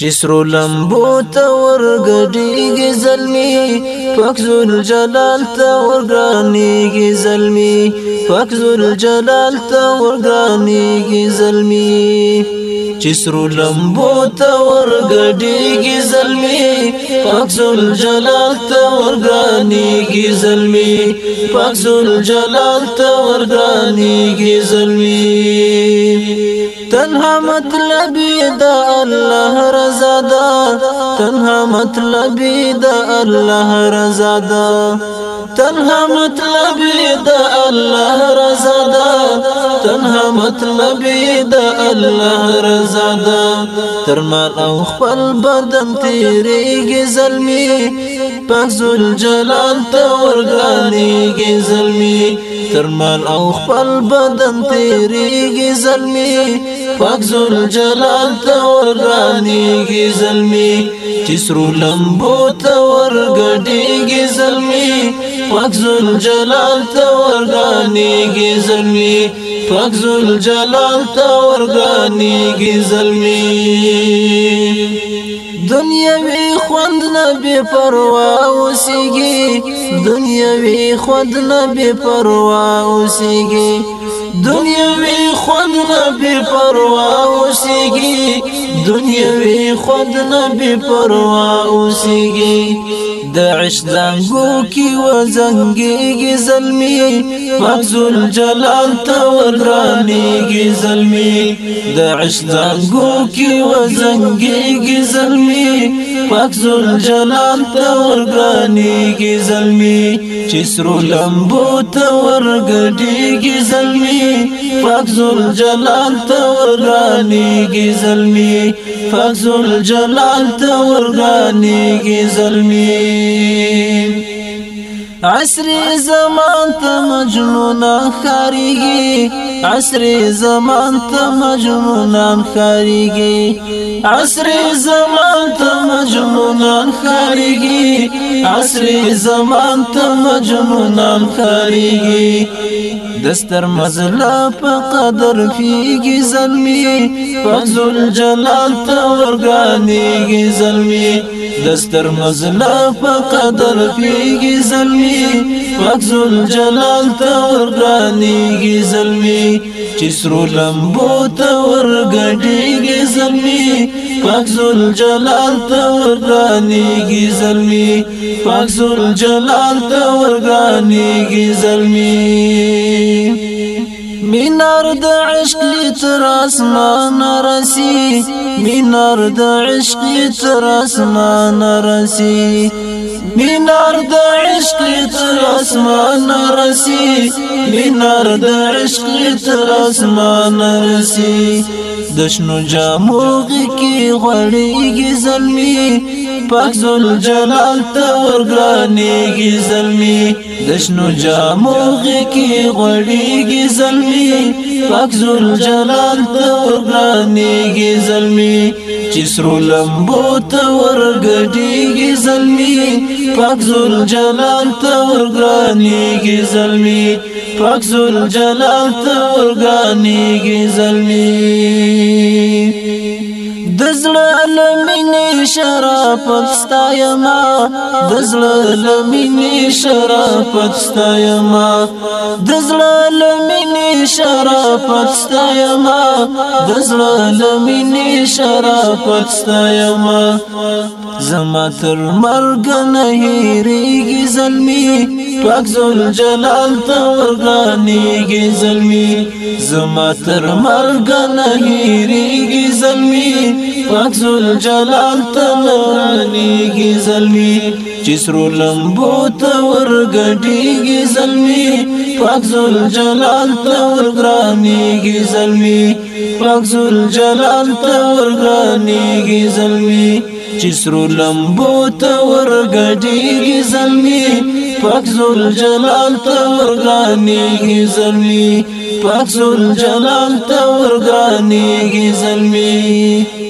جسرو لمبو تا ورگڑیگی ظلمی پاک زل جلال تا ورگرانیگی ظلمی پاک زل جلال تا ورگرانیگی ظلمی چسرو لمبو تا ورګډیږي زلمی پاک زل جلال تا ورګانیږي زلمی پاک زل جلال تا ورګانیږي زلمی تنها مطلب دا الله رضا دا تنها مطلب دا الله رضا دا تنها مطلب د الله رضا ده تنها مطلب د الله رضا ده تر مال او خپل بدن تیریږي زلمی پاک زول جلال ته ورګانیږي زلمی تر مال او خپل بدن تیریږي زلمی پاک زول جلال ته ورګانیږي زلمی چسرو لمبو تور گډيږي زلمي پاک زل جلال تور غانيږي زلمي پاک زل جلال تور غانيږي زلمي دنیاوی خوند نه بے پروا اوسېږي دنیاوی خوند نه بے پروا اوسېږي دنیوي خود نه بي پروا اوسيږي دنیوي خود نه بي پروا اوسيږي د عشدانګو کې وزنګيږي زلمي مغزل جلال ته ورانيږي زلمي د عشدانګو کې وزنګيږي زلمي مغزل جلال ته ورانيږي زلمي چې سرو لمبو ته ورګډيږي زلمي پاک زل جلال تورانیږي ظلمي پاک زل جلال تورانیږي ظلمي عصر زمان ته مجنون خاريږي عصر زمان ته مجنون خاريږي عصر زمان ته مجنون خاريږي عصر زمان ته مجنون خاريږي دستر مزلا په قدر کیږي زلمي فضل جلال ته ورګانيږي زلمي دستر مزلا په قدر پیږي زلمی پاک زل جلال ته ورغانیږي زلمی چې سرو لمبو ته ورګټیږي زلمی پاک زل جلال ته ورغانیږي زلمی پاک زل جلال ته ورغانیږي زلمی مینار د عشق لتر اسمان رسی مینار د عشق لتر اسمان رسی مینار د عشق لتر اسمان رسی مینار د عشق لتر اسمان رسی دشنو جامو کی غړیږي زلمی پاک زل جلال ته ورګرانیږي زلمی دشنو جامو غکی غړیږي زلمی پاک زول جلال تور غانیږي زلمی چسرو لمبو تور غډیږي زلمی پاک زول جلال تور غانیږي زلمی پاک زول جلال تور غانیږي زلمی دزړه لمنې شراب پتستا یما دزړه لمینې شرافت ستا یما دزړه لمینې شرافت ستا یما دزړه لمینې شرافت ستا یما زما تر مرګ نه هېریږي زلمی پاک زول جلال ته ورغانېږي زلمی زما تر مرګ نه هېریږي زلمی پاک زل جلال تلرنیگی ظلمی چسرو لمبو تورگٹیگی ظلمی پاک زل جلال تورگرانیگی ظلمی پاک زل جلال تورگرانیگی ظلمی چسرو لمبو تورگٹیگی ظلمی پاک زول جلال تورغانیږي زلمی پاک زول جلال تورغانیږي زلمی